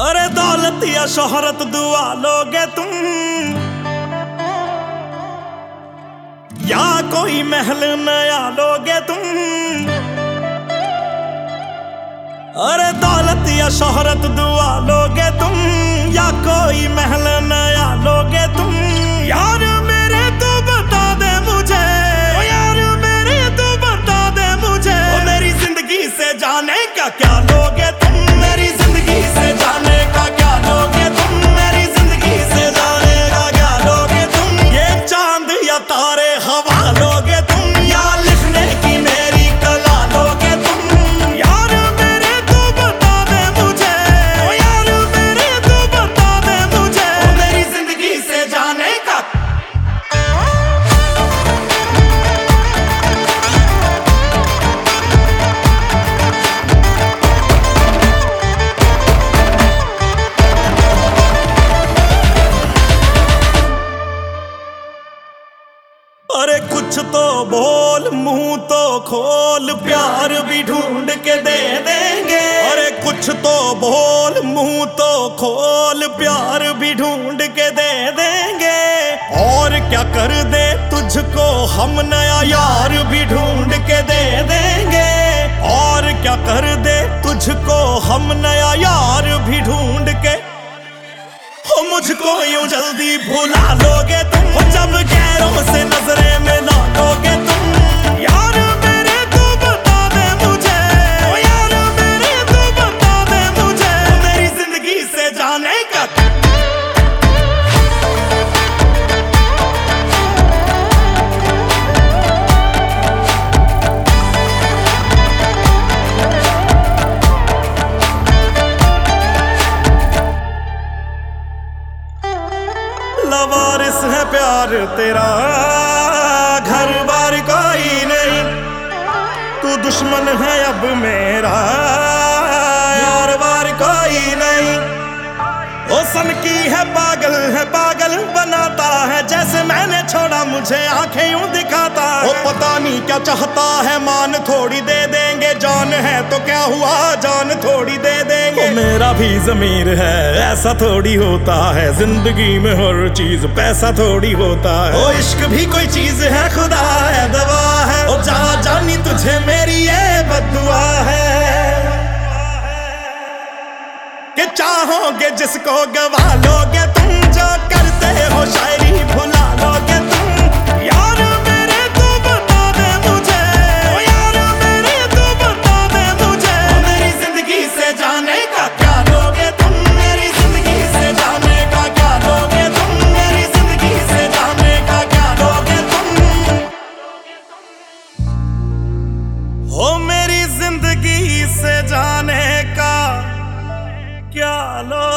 दौलत या शोहरत दुआ लोगे तुम। या कोई महल नया लोगे तुम। अरे दौलत या शोहरत दुआ लोगे तुम। या कोई महल नया लोगे तुम। यार अरे कुछ तो बोल, मुँह तो खोल, प्यार भी ढूंढ के दे देंगे। अरे कुछ तो बोल, मुँह तो खोल, प्यार भी ढूंढ के दे देंगे। और क्या कर दे तुझको हम नया यार भी ढूंढ के दे देंगे। और क्या कर दे तुझको हम नया यार भी ढूंढ के हो मुझको यूँ जल्दी भुला लोगे तुम। जब प्यार तेरा, घर बार कोई नहीं। तू दुश्मन है अब मेरा, यार बार कोई नहीं। ओ सन की है पागल है पागल बनाता है, जैसे मैंने छोड़ा मुझे आँखें यूँ दिखाता है। ओ पता नहीं क्या चाहता है, मान थोड़ी दे देंगे, जान है तो क्या हुआ, जान थोड़ी दे ओ मेरा भी जमीर है। ऐसा थोड़ी होता है। ज़िंदगी में हर चीज़ पैसा थोड़ी होता है। ओ, इश्क भी कोई चीज़ है, खुदा है, दवा है। ओ जा जानी तुझे मेरी ये बदुआ है। कि चाहोगे जिसको गवा लोगे तुम से जाने का क्या लो